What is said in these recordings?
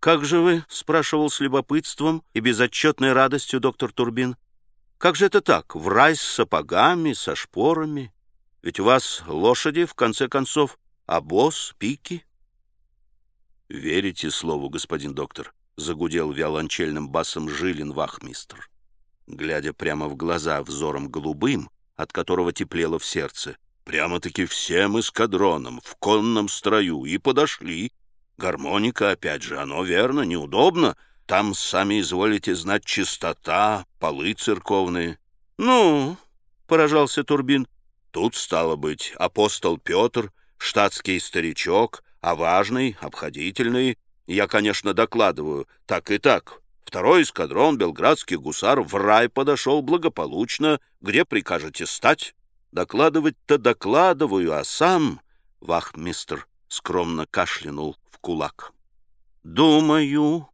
«Как же вы?» — спрашивал с любопытством и безотчетной радостью доктор Турбин. «Как же это так? В рай с сапогами, со шпорами? Ведь у вас лошади, в конце концов, обоз, пики». «Верите слову, господин доктор?» — загудел виолончельным басом Жилин вахмистр, глядя прямо в глаза взором голубым, от которого теплело в сердце. «Прямо-таки всем эскадроном, в конном строю, и подошли. Гармоника, опять же, оно верно, неудобно. Там, сами изволите знать, чистота, полы церковные». «Ну?» — поражался Турбин. «Тут, стало быть, апостол Петр, штатский старичок, а важный, обходительный. Я, конечно, докладываю, так и так. Второй эскадрон белградских гусар в рай подошел благополучно. Где прикажете стать? Докладывать-то докладываю, а сам... Вахмистр скромно кашлянул кулак. Думаю...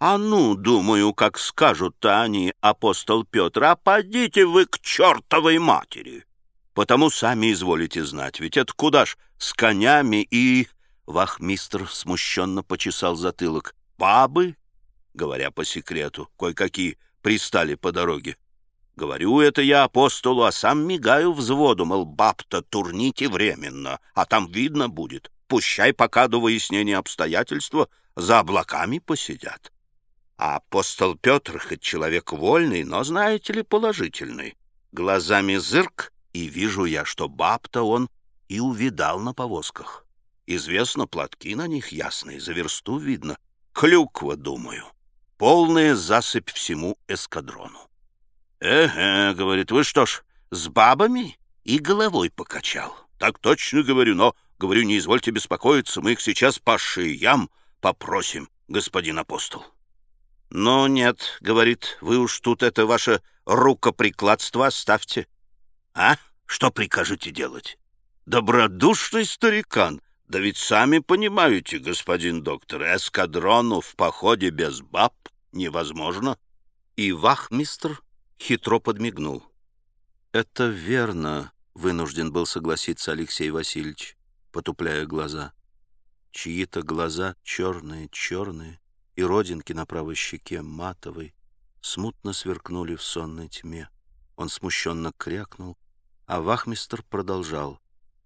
А ну, думаю, как скажут-то они, апостол Петр, а подите вы к чертовой матери. Потому сами изволите знать, ведь это куда ж с конями и... Вахмистр смущенно почесал затылок. «Бабы?» Говоря по секрету, кое-какие пристали по дороге. Говорю это я апостолу, а сам мигаю взводу, мол, баб-то турните временно, а там видно будет. Пущай пока до выяснения обстоятельства за облаками посидят. А апостол Петр хоть человек вольный, но, знаете ли, положительный. Глазами зырк, и вижу я, что баб-то он и увидал на повозках. Известно, платки на них ясные, за версту видно. Клюква, думаю. Полная засыпь всему эскадрону. «Эге», — говорит, — «вы что ж, с бабами?» И головой покачал. «Так точно говорю, но, говорю, не извольте беспокоиться, мы их сейчас по шиям попросим, господин апостол». «Но нет», — говорит, — «вы уж тут это ваше рукоприкладство оставьте». «А? Что прикажете делать?» «Добродушный старикан, да ведь сами понимаете, господин доктор, эскадрону в походе без баб невозможно. И вахмистр хитро подмигнул. Это верно, вынужден был согласиться Алексей Васильевич, потупляя глаза. Чьи-то глаза черные-черные, и родинки на правой щеке матовой, смутно сверкнули в сонной тьме. Он смущенно крякнул, а вахмистр продолжал.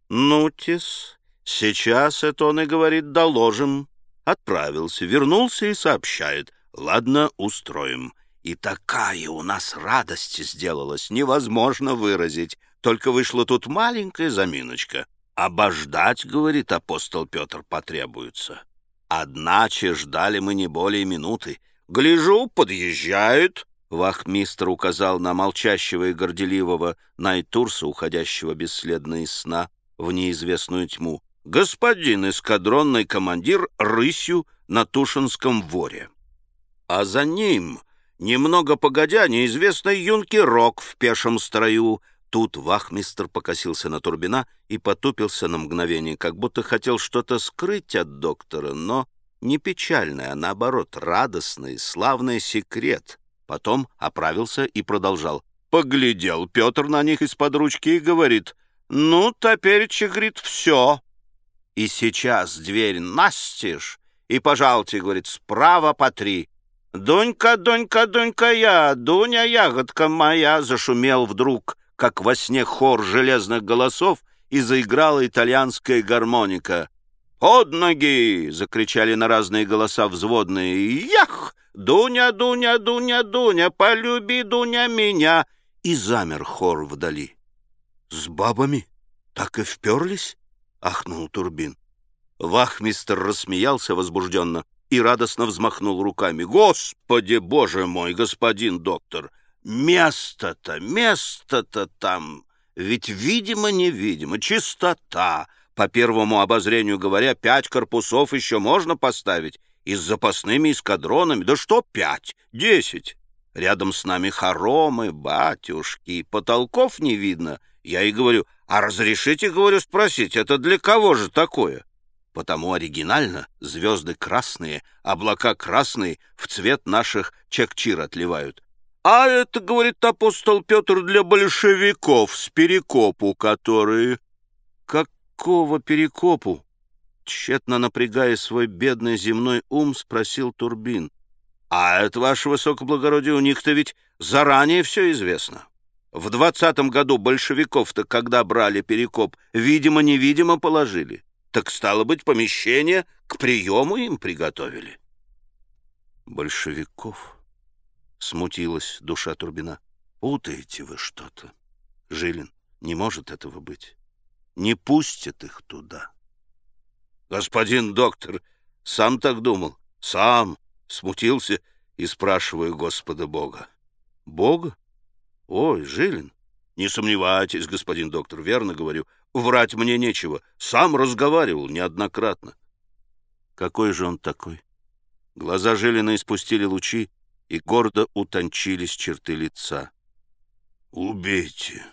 «Ну-тис, Сейчас это он и говорит, доложим. Отправился, вернулся и сообщает. Ладно, устроим. И такая у нас радость сделалась, невозможно выразить. Только вышла тут маленькая заминочка. Обождать, говорит апостол Петр, потребуется. Одначе ждали мы не более минуты. Гляжу, подъезжают. Вахмистр указал на молчащего и горделивого Найтурса, уходящего бесследно из сна в неизвестную тьму господин эскадронный командир рысью на Тушинском воре. А за ним, немного погодя, неизвестный юнкерок в пешем строю. Тут вахмистр покосился на Турбина и потупился на мгновение, как будто хотел что-то скрыть от доктора, но не печальный, а наоборот радостный, славный секрет. Потом оправился и продолжал. Поглядел Петр на них из-под ручки и говорит, «Ну, теперь, говорит, все». И сейчас дверь настежь, и, пожалуйте, говорит, справа по три. «Дунька, Дунька, Дунька я, Дуня, ягодка моя!» Зашумел вдруг, как во сне хор железных голосов, и заиграла итальянская гармоника. «Под ноги!» — закричали на разные голоса взводные. «Ях! Дуня, Дуня, Дуня, Дуня, полюби, Дуня, меня!» И замер хор вдали. «С бабами? Так и вперлись?» ахнул Турбин. Вахмистр рассмеялся возбужденно и радостно взмахнул руками. «Господи, боже мой, господин доктор! Место-то, место-то там! Ведь видимо-невидимо, чистота! По первому обозрению говоря, пять корпусов еще можно поставить, и с запасными эскадронами. Да что пять? Десять! Рядом с нами хоромы, батюшки, потолков не видно. Я и говорю, а разрешите, говорю, спросить, это для кого же такое? Потому оригинально звезды красные, облака красные, в цвет наших чекчир отливают. А это, говорит апостол Петр, для большевиков с перекопу, которые... Какого перекопу? Тщетно напрягая свой бедный земной ум, спросил Турбин. «А это, ваше высокоблагородие, у них-то ведь заранее все известно. В двадцатом году большевиков-то, когда брали Перекоп, видимо-невидимо положили. Так, стало быть, помещение к приему им приготовили». «Большевиков?» — смутилась душа Турбина. «Путаете вы что-то. Жилин, не может этого быть. Не пустят их туда». «Господин доктор, сам так думал? Сам!» Смутился и спрашиваю Господа Бога. «Бога? Ой, Жилин, не сомневайтесь, господин доктор, верно говорю. Врать мне нечего. Сам разговаривал неоднократно». «Какой же он такой?» Глаза Жилина испустили лучи, и гордо утончились черты лица. «Убейте,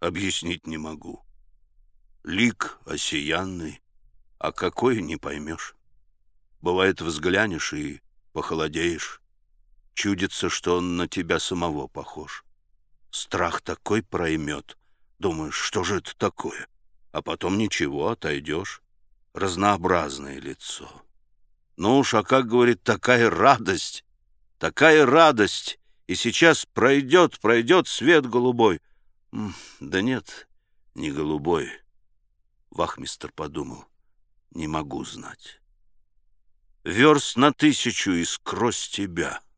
объяснить не могу. Лик осиянный, а какой не поймешь. Бывает, взглянешь и похолодеешь. Чудится, что он на тебя самого похож. Страх такой проймет. Думаешь, что же это такое? А потом ничего, отойдешь. Разнообразное лицо. Ну уж, а как говорит, такая радость, такая радость. И сейчас пройдет, пройдет свет голубой. Да нет, не голубой. Вахмистер подумал не могу знать. Верст на тысячу и скрозь тебя —